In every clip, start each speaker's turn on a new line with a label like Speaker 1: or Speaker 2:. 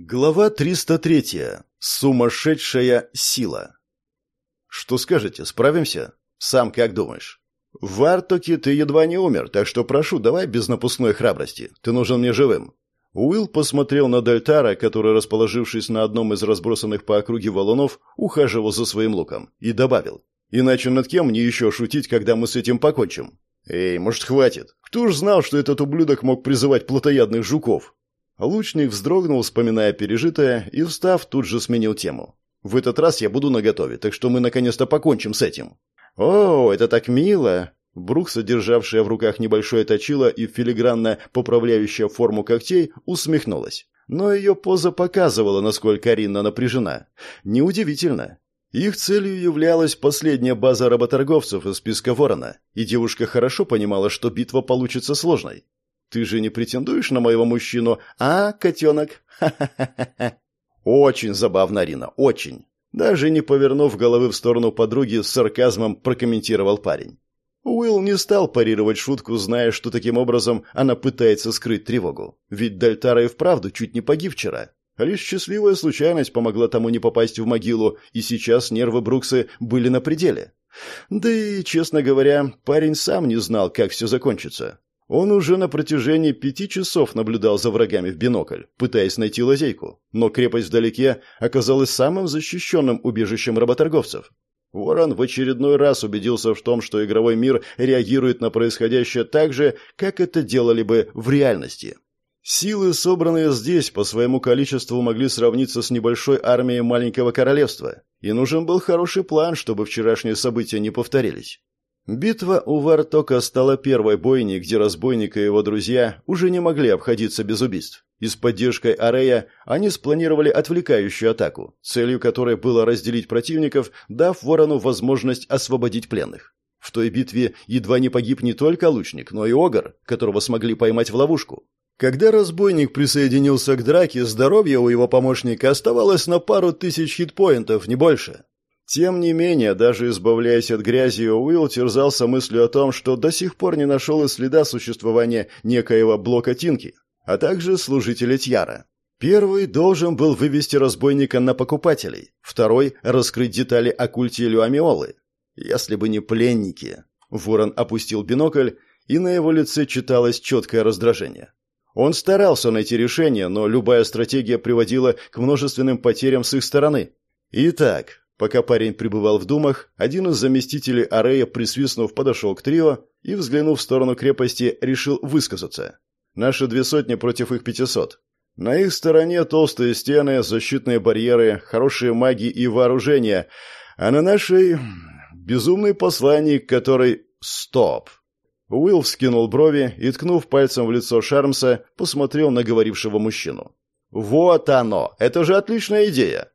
Speaker 1: Глава 303. Сумасшедшая сила. Что скажете, справимся? Сам как думаешь? В Артоке ты едва не умер, так что прошу, давай без напускной храбрости. Ты нужен мне живым. Уилл посмотрел на Дальтара, который, расположившись на одном из разбросанных по округе валунов, ухаживал за своим луком, и добавил. «Иначе над кем мне еще шутить, когда мы с этим покончим?» «Эй, может, хватит? Кто ж знал, что этот ублюдок мог призывать плотоядных жуков?» Лучник вздрогнул, вспоминая пережитое, и, встав, тут же сменил тему. «В этот раз я буду наготове, так что мы наконец-то покончим с этим». «О, это так мило!» Брук, содержавшая в руках небольшое точило и филигранно поправляющая форму когтей, усмехнулась. Но ее поза показывала, насколько Ринна напряжена. Неудивительно. Их целью являлась последняя база работорговцев из списка Ворона, и девушка хорошо понимала, что битва получится сложной. Ты же не претендуешь на моего мужчину, а, котенок? Ха-ха-ха-ха. Очень забавно, Рина, очень. Даже не повернув головы в сторону подруги, с сарказмом прокомментировал парень. Уилл не стал парировать шутку, зная, что таким образом она пытается скрыть тревогу. Ведь Дальтара и вправду чуть не погиб вчера. Лишь счастливая случайность помогла тому не попасть в могилу, и сейчас нервы Бруксы были на пределе. Да и, честно говоря, парень сам не знал, как все закончится. Он уже на протяжении пяти часов наблюдал за врагами в бинокль, пытаясь найти лазейку, но крепость вдалеке оказалась самым защищенным убежищем работорговцев. Ворон в очередной раз убедился в том, что игровой мир реагирует на происходящее так же, как это делали бы в реальности. Силы, собранные здесь, по своему количеству могли сравниться с небольшой армией маленького королевства, и нужен был хороший план, чтобы вчерашние события не повторились. Битва у Вартока стала первой бойней, где разбойник и его друзья уже не могли обходиться без убийств. И с поддержкой Арея они спланировали отвлекающую атаку, целью которой было разделить противников, дав Ворону возможность освободить пленных. В той битве едва не погиб не только лучник, но и Огр, которого смогли поймать в ловушку. Когда разбойник присоединился к драке, здоровье у его помощника оставалось на пару тысяч хитпоинтов, не больше. Тем не менее, даже избавляясь от грязи, Уилл терзался мыслью о том, что до сих пор не нашел и следа существования некоего блока Тинки, а также служителя Тьяра. Первый должен был вывести разбойника на покупателей, второй — раскрыть детали о культе Люамиолы. Если бы не пленники. Ворон опустил бинокль, и на его лице читалось четкое раздражение. Он старался найти решение, но любая стратегия приводила к множественным потерям с их стороны. Итак, Пока парень пребывал в думах, один из заместителей Арея, присвистнув, подошел к трио и, взглянув в сторону крепости, решил высказаться. «Наши две сотни против их пятисот. На их стороне толстые стены, защитные барьеры, хорошие маги и вооружение, а на нашей... безумный посланник, который... Стоп!» Уилл вскинул брови и, ткнув пальцем в лицо Шармса, посмотрел на говорившего мужчину. «Вот оно! Это же отличная идея!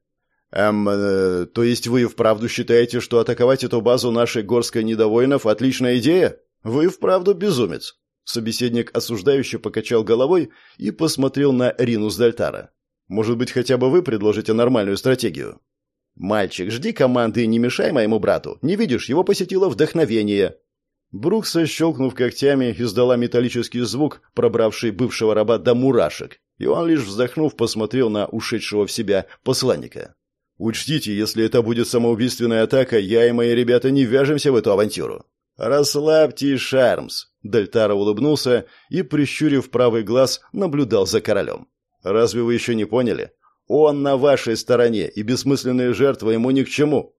Speaker 1: Эм, э, то есть вы вправду считаете, что атаковать эту базу нашей горской недовоинов – отличная идея? Вы вправду безумец. Собеседник осуждающе покачал головой и посмотрел на Рину с Дальтара. Может быть, хотя бы вы предложите нормальную стратегию? Мальчик, жди команды и не мешай моему брату. Не видишь, его посетило вдохновение. Брукса, щелкнув когтями, издала металлический звук, пробравший бывшего раба до мурашек, и он лишь вздохнув посмотрел на ушедшего в себя посланника. Учтите, если это будет самоубийственная атака, я и мои ребята не вяжемся в эту авантюру. Расслабьтесь, Шармс. Дельтара улыбнулся и, прищурив правый глаз, наблюдал за королем. Разве вы еще не поняли? Он на вашей стороне, и бессмысленные жертвы ему ни к чему.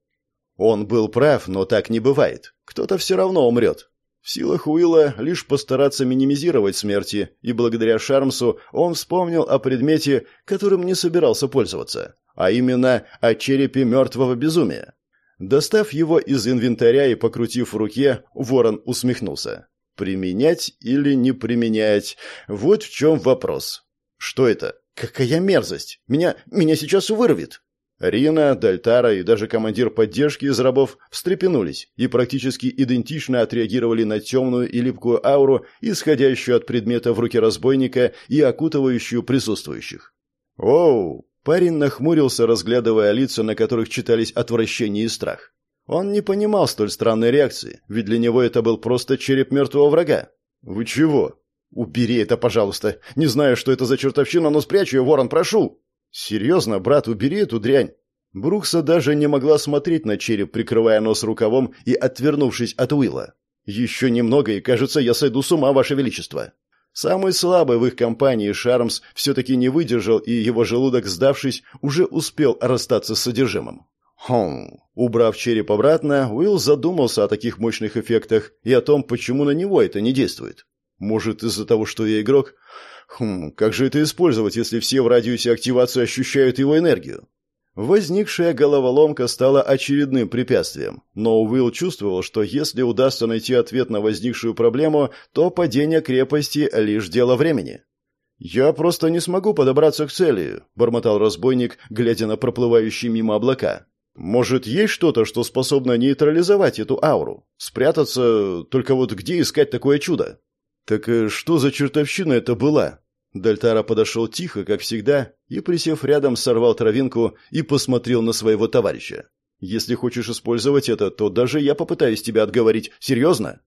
Speaker 1: Он был прав, но так не бывает. Кто-то все равно умрет. В силах Уилла лишь постараться минимизировать смерти, и благодаря Шармсу он вспомнил о предмете, которым не собирался пользоваться а именно о черепе мертвого безумия. Достав его из инвентаря и покрутив в руке, ворон усмехнулся. «Применять или не применять? Вот в чем вопрос. Что это? Какая мерзость! Меня, меня сейчас вырвет!» Рина, Дальтара и даже командир поддержки из рабов встрепенулись и практически идентично отреагировали на темную и липкую ауру, исходящую от предмета в руке разбойника и окутывающую присутствующих. «Оу, Парень нахмурился, разглядывая лица, на которых читались отвращение и страх. Он не понимал столь странной реакции, ведь для него это был просто череп мертвого врага. «Вы чего?» «Убери это, пожалуйста. Не знаю, что это за чертовщина, но спрячь ее, ворон, прошу!» «Серьезно, брат, убери эту дрянь!» Брукса даже не могла смотреть на череп, прикрывая нос рукавом и отвернувшись от Уилла. «Еще немного, и, кажется, я сойду с ума, Ваше Величество!» Самый слабый в их компании Шармс все-таки не выдержал, и его желудок, сдавшись, уже успел расстаться с содержимым. Хм. Убрав череп обратно, Уилл задумался о таких мощных эффектах и о том, почему на него это не действует. Может, из-за того, что я игрок? Хм, как же это использовать, если все в радиусе активации ощущают его энергию? Возникшая головоломка стала очередным препятствием, но Уилл чувствовал, что если удастся найти ответ на возникшую проблему, то падение крепости – лишь дело времени. «Я просто не смогу подобраться к цели», – бормотал разбойник, глядя на проплывающие мимо облака. Может, есть что-то, что способно нейтрализовать эту ауру? Спрятаться, только вот где искать такое чудо? Так э, что за чертовщина это была? Дальтара подошел тихо, как всегда, и, присев рядом, сорвал травинку и посмотрел на своего товарища. «Если хочешь использовать это, то даже я попытаюсь тебя отговорить. Серьезно?»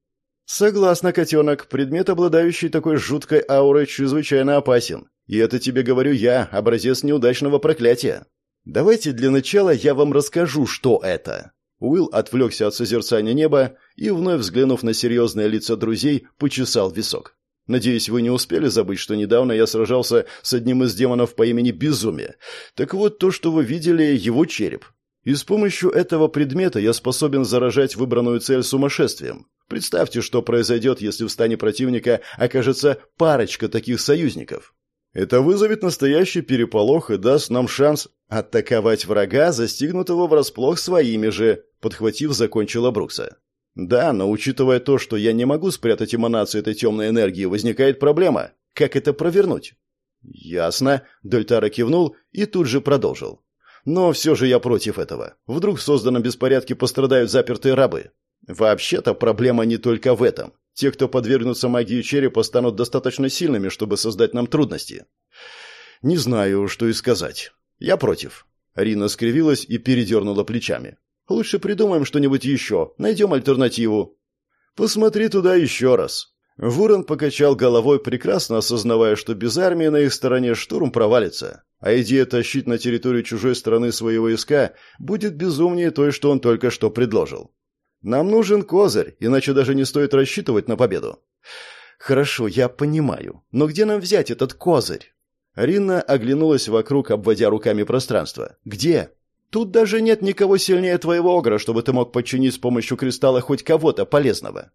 Speaker 1: «Согласна, котенок. Предмет, обладающий такой жуткой аурой, чрезвычайно опасен. И это тебе говорю я, образец неудачного проклятия. Давайте для начала я вам расскажу, что это. Уилл отвлекся от созерцания неба и, вновь взглянув на серьезные лица друзей, почесал висок. Надеюсь, вы не успели забыть, что недавно я сражался с одним из демонов по имени Безумие. Так вот, то, что вы видели, его череп. И с помощью этого предмета я способен заражать выбранную цель сумасшествием. Представьте, что произойдет, если в стане противника окажется парочка таких союзников. Это вызовет настоящий переполох и даст нам шанс атаковать врага, застигнутого врасплох своими же, подхватив, закончила Брукса. Да, но учитывая то, что я не могу спрятать эманацию этой темной энергии, возникает проблема. Как это провернуть? Ясно, Дельтара кивнул и тут же продолжил. Но все же я против этого. Вдруг в созданном беспорядке пострадают запертые рабы. Вообще-то проблема не только в этом. Те, кто подвергнутся магии черепа, станут достаточно сильными, чтобы создать нам трудности. Не знаю, что и сказать. Я против. Рина скривилась и передернула плечами. Лучше придумаем что-нибудь еще, найдем альтернативу. Посмотри туда еще раз. Вурон покачал головой, прекрасно осознавая, что без армии на их стороне штурм провалится, а идея тащить на территорию чужой страны свои войска будет безумнее той, что он только что предложил. Нам нужен козырь, иначе даже не стоит рассчитывать на победу. Хорошо, я понимаю. Но где нам взять этот козырь? Ринна оглянулась вокруг, обводя руками пространство. Где? Тут даже нет никого сильнее твоего огра, чтобы ты мог подчинить с помощью кристалла хоть кого-то полезного.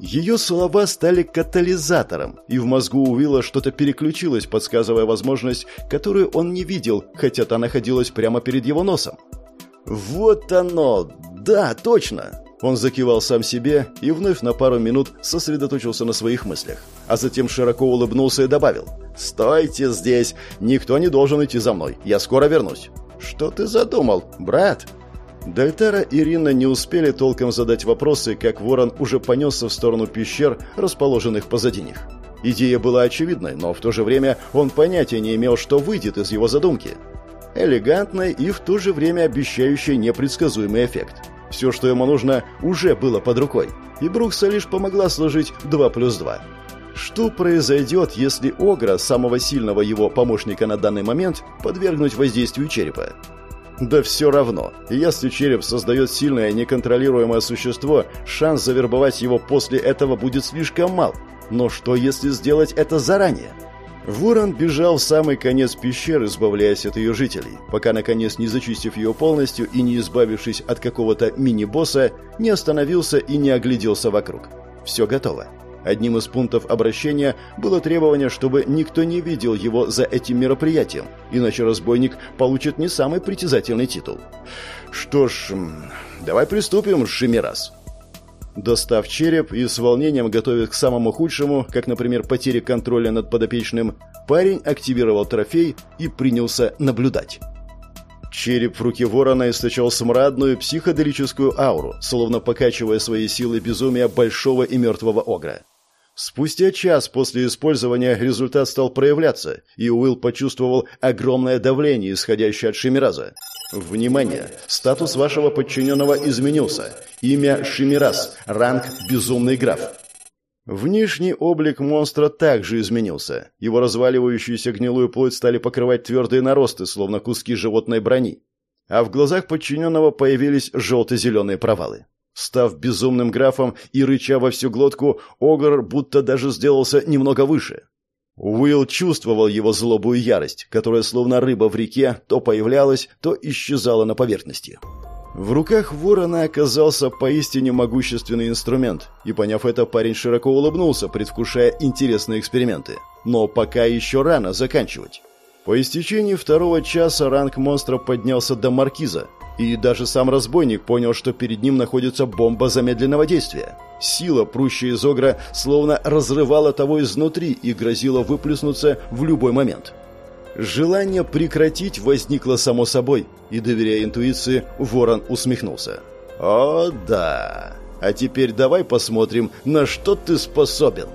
Speaker 1: Ее слова стали катализатором, и в мозгу Уилла что-то переключилось, подсказывая возможность, которую он не видел, хотя та находилась прямо перед его носом. «Вот оно! «Да, точно!» Он закивал сам себе и вновь на пару минут сосредоточился на своих мыслях, а затем широко улыбнулся и добавил «Стойте здесь! Никто не должен идти за мной. Я скоро вернусь». «Что ты задумал, брат?» Дальтара и Рина не успели толком задать вопросы, как ворон уже понесся в сторону пещер, расположенных позади них. Идея была очевидной, но в то же время он понятия не имел, что выйдет из его задумки. Элегантной и в то же время обещающей непредсказуемый эффект – все, что ему нужно, уже было под рукой, и Брукса лишь помогла сложить 2 плюс 2. Что произойдет, если Огра, самого сильного его помощника на данный момент, подвергнуть воздействию черепа? Да все равно. Если череп создает сильное неконтролируемое существо, шанс завербовать его после этого будет слишком мал. Но что если сделать это заранее? Ворон бежал в самый конец пещеры, избавляясь от ее жителей, пока, наконец, не зачистив ее полностью и не избавившись от какого-то мини-босса, не остановился и не огляделся вокруг. Все готово. Одним из пунктов обращения было требование, чтобы никто не видел его за этим мероприятием, иначе разбойник получит не самый притязательный титул. Что ж, давай приступим, Шимирас. Достав череп и с волнением готовясь к самому худшему, как, например, потере контроля над подопечным, парень активировал трофей и принялся наблюдать. Череп в руке ворона источал смрадную психоделическую ауру, словно покачивая свои силы безумия большого и мертвого огра. Спустя час после использования результат стал проявляться, и Уилл почувствовал огромное давление, исходящее от Шимираза. Внимание! Статус вашего подчиненного изменился. Имя Шимираз, ранг «Безумный граф». Внешний облик монстра также изменился. Его разваливающуюся гнилую плоть стали покрывать твердые наросты, словно куски животной брони. А в глазах подчиненного появились желто-зеленые провалы. Став безумным графом и рыча во всю глотку, Огр будто даже сделался немного выше. Уилл чувствовал его злобу и ярость, которая словно рыба в реке то появлялась, то исчезала на поверхности. В руках ворона оказался поистине могущественный инструмент, и, поняв это, парень широко улыбнулся, предвкушая интересные эксперименты. Но пока еще рано заканчивать. По истечении второго часа ранг монстра поднялся до маркиза, и даже сам разбойник понял, что перед ним находится бомба замедленного действия. Сила, прущая из огра, словно разрывала того изнутри и грозила выплеснуться в любой момент. Желание прекратить возникло само собой, и, доверяя интуиции, ворон усмехнулся. «О, да! А теперь давай посмотрим, на что ты способен!»